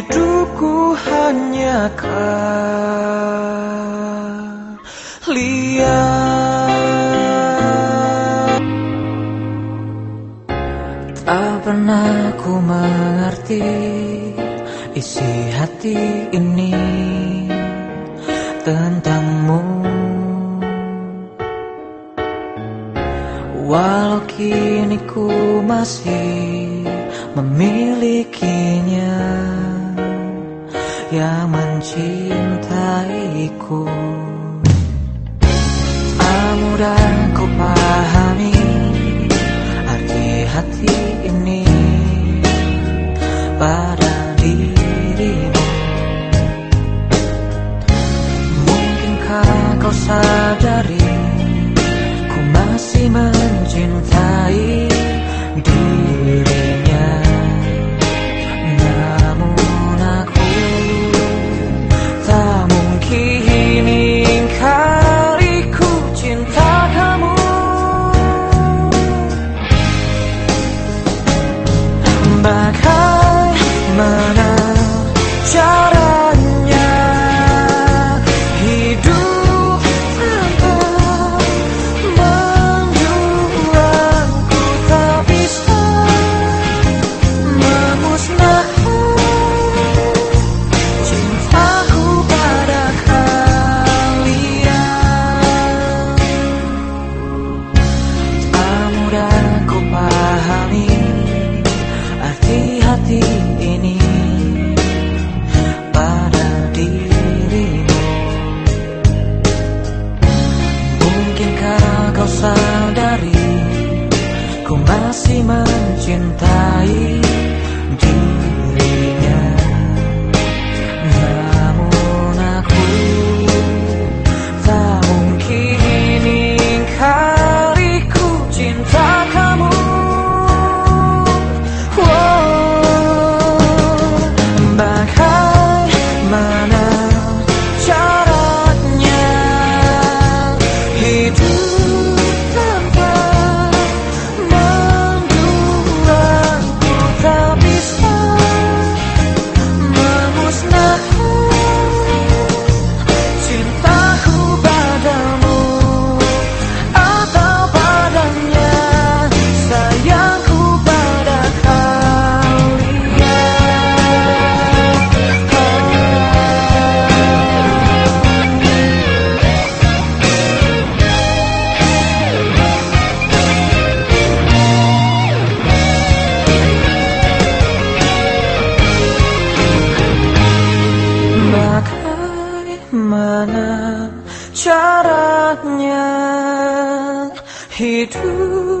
Hidupku hanya kalian. Tak pernah ku mengerti isi hati ini tentangmu. Walau kini ku masih memilikinya Yang mencintaiku. Tak mudah ku pahami Arti hati ini Pada dirimu. Mungkinkah kau sadari Ku masih mencintai dirinya Bagaimana caranya? Hidup tanpa menjualku tak bisa memusnahkan cintaku pada kalian. Tak mudah masih mencintai dirinya caranya hidup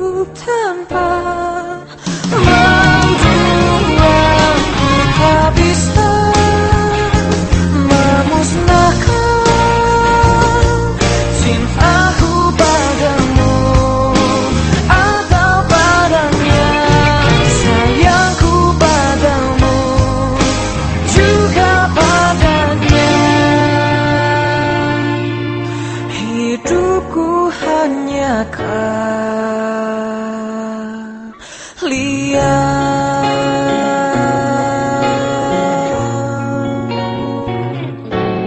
hanya kalian